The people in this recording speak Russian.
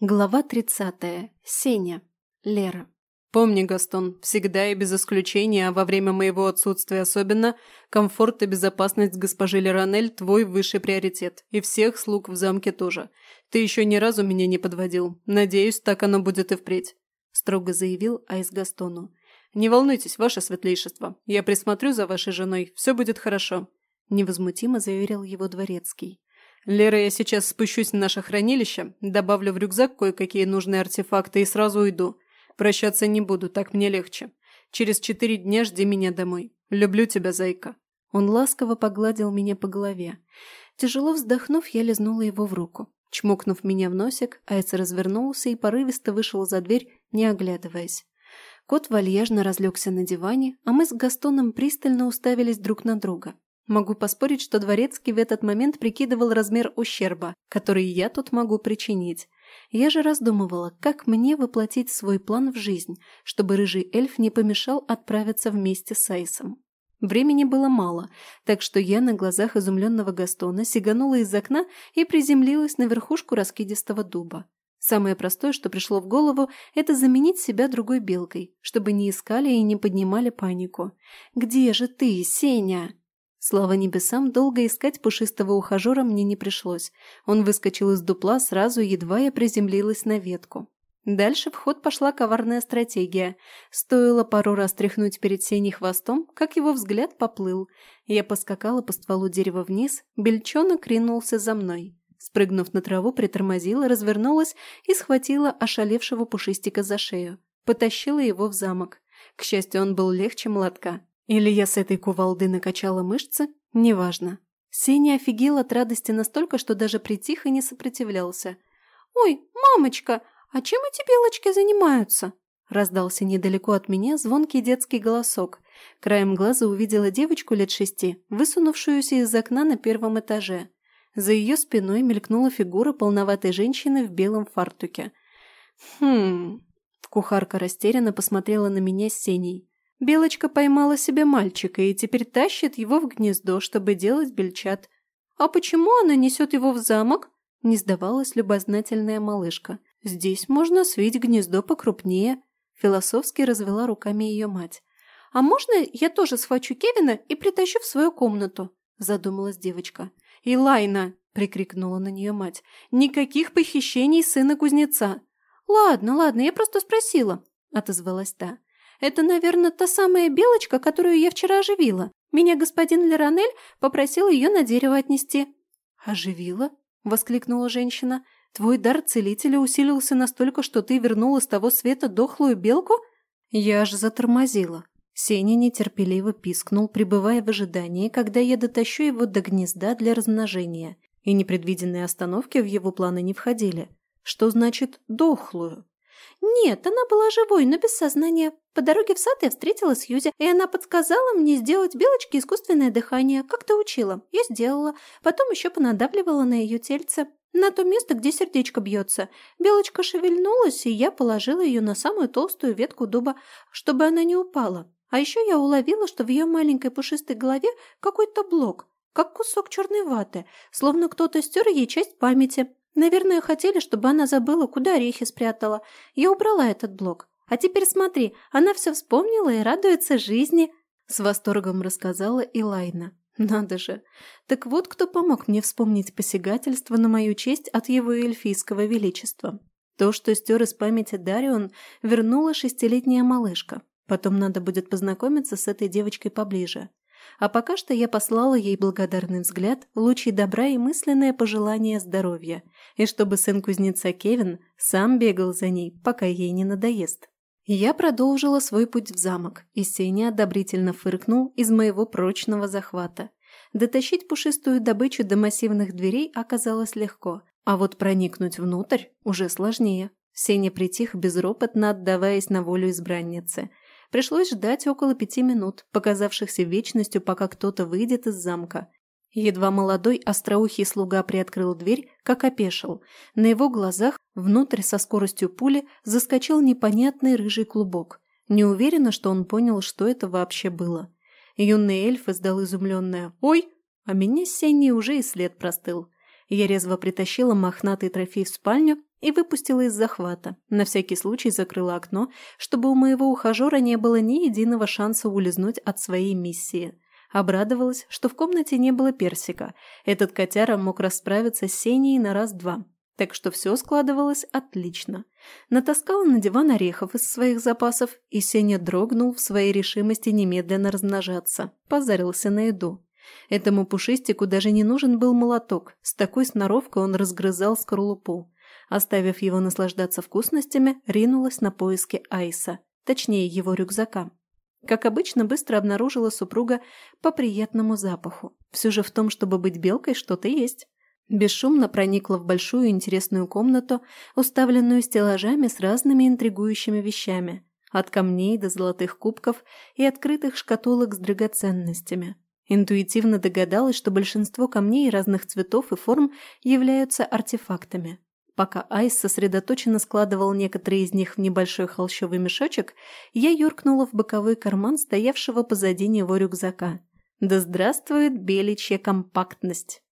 Глава 30. Сеня. Лера. Помни, Гастон, всегда и без исключения, а во время моего отсутствия особенно, комфорт и безопасность госпожи Леранель – твой высший приоритет. И всех слуг в замке тоже. Ты еще ни разу меня не подводил. Надеюсь, так оно будет и впредь», – строго заявил Айс Гастону. «Не волнуйтесь, ваше светлейшество. Я присмотрю за вашей женой. Все будет хорошо», – невозмутимо заверил его дворецкий. «Лера, я сейчас спущусь в наше хранилище, добавлю в рюкзак кое-какие нужные артефакты и сразу уйду. Прощаться не буду, так мне легче. Через четыре дня жди меня домой. Люблю тебя, зайка». Он ласково погладил меня по голове. Тяжело вздохнув, я лизнула его в руку. Чмокнув меня в носик, Айц развернулся и порывисто вышел за дверь, не оглядываясь. Кот вальяжно разлегся на диване, а мы с Gaстоном пристально уставились друг на друга. Могу поспорить, что Дворецкий в этот момент прикидывал размер ущерба, который я тут могу причинить. Я же раздумывала, как мне воплотить свой план в жизнь, чтобы рыжий эльф не помешал отправиться вместе с Айсом. Времени было мало, так что я на глазах изумленного Гастона сиганула из окна и приземлилась на верхушку раскидистого дуба. Самое простое, что пришло в голову, это заменить себя другой белкой, чтобы не искали и не поднимали панику. «Где же ты, Сеня?» Слава небесам, долго искать пушистого ухажера мне не пришлось. Он выскочил из дупла сразу, едва я приземлилась на ветку. Дальше в ход пошла коварная стратегия. Стоило пару раз тряхнуть перед синей хвостом, как его взгляд поплыл. Я поскакала по стволу дерева вниз, бельчонок ринулся за мной. Спрыгнув на траву, притормозила, развернулась и схватила ошалевшего пушистика за шею. Потащила его в замок. К счастью, он был легче молотка. Или я с этой кувалды накачала мышцы? Неважно. Сеня офигел от радости настолько, что даже притих и не сопротивлялся. «Ой, мамочка, а чем эти белочки занимаются?» Раздался недалеко от меня звонкий детский голосок. Краем глаза увидела девочку лет шести, высунувшуюся из окна на первом этаже. За ее спиной мелькнула фигура полноватой женщины в белом фартуке. «Хм...» Кухарка растерянно посмотрела на меня с Сеней. Белочка поймала себе мальчика и теперь тащит его в гнездо, чтобы делать бельчат. «А почему она несет его в замок?» – не сдавалась любознательная малышка. «Здесь можно свить гнездо покрупнее», – философски развела руками ее мать. «А можно я тоже схвачу Кевина и притащу в свою комнату?» – задумалась девочка. «Илайна!» – прикрикнула на нее мать. «Никаких похищений сына кузнеца!» «Ладно, ладно, я просто спросила», – отозвалась та. Это, наверное, та самая белочка, которую я вчера оживила. Меня господин Леронель попросил ее на дерево отнести». «Оживила?» – воскликнула женщина. «Твой дар целителя усилился настолько, что ты вернула с того света дохлую белку?» Я аж затормозила. Сеня нетерпеливо пискнул, пребывая в ожидании, когда я дотащу его до гнезда для размножения. И непредвиденные остановки в его планы не входили. Что значит «дохлую»? «Нет, она была живой, но без сознания. По дороге в сад я встретила Сьюзи, и она подсказала мне сделать белочке искусственное дыхание, как ты учила. Я сделала. Потом еще понадавливала на ее тельце, на то место, где сердечко бьется. Белочка шевельнулась, и я положила ее на самую толстую ветку дуба, чтобы она не упала. А еще я уловила, что в ее маленькой пушистой голове какой-то блок, как кусок черной ваты, словно кто-то стер ей часть памяти. Наверное, хотели, чтобы она забыла, куда орехи спрятала. Я убрала этот блок. А теперь смотри, она все вспомнила и радуется жизни!» С восторгом рассказала Илайна. «Надо же! Так вот кто помог мне вспомнить посягательство на мою честь от его эльфийского величества. То, что стер из памяти Дарион, вернула шестилетняя малышка. Потом надо будет познакомиться с этой девочкой поближе. А пока что я послала ей благодарный взгляд, лучи добра и мысленное пожелание здоровья, и чтобы сын кузнеца Кевин сам бегал за ней, пока ей не надоест. Я продолжила свой путь в замок, и Сеня одобрительно фыркнул из моего прочного захвата. Дотащить пушистую добычу до массивных дверей оказалось легко, а вот проникнуть внутрь уже сложнее. Сеня притих безропотно отдаваясь на волю избранницы. Пришлось ждать около пяти минут, показавшихся вечностью, пока кто-то выйдет из замка. Едва молодой остроухий слуга приоткрыл дверь, как опешил. На его глазах внутрь со скоростью пули заскочил непонятный рыжий клубок. Не уверена, что он понял, что это вообще было. Юный эльф издал изумленное «Ой!», а меня с Сеней уже и след простыл. Я резво притащила мохнатый трофей в спальню и выпустила из захвата. На всякий случай закрыла окно, чтобы у моего ухажера не было ни единого шанса улизнуть от своей миссии. Обрадовалась, что в комнате не было персика. Этот котяра мог расправиться с Сеней на раз-два. Так что все складывалось отлично. Натаскала на диван орехов из своих запасов, и Сеня дрогнул в своей решимости немедленно размножаться. Позарился на еду. Этому пушистику даже не нужен был молоток. С такой сноровкой он разгрызал скорлупу. Оставив его наслаждаться вкусностями, ринулась на поиски Айса, точнее его рюкзака. Как обычно, быстро обнаружила супруга по приятному запаху. Все же в том, чтобы быть белкой, что-то есть. Бесшумно проникла в большую интересную комнату, уставленную стеллажами с разными интригующими вещами, от камней до золотых кубков и открытых шкатулок с драгоценностями. Интуитивно догадалась, что большинство камней разных цветов и форм являются артефактами. Пока Айс сосредоточенно складывал некоторые из них в небольшой холщовый мешочек, я юркнула в боковой карман стоявшего позади него рюкзака. Да здравствует беличья компактность!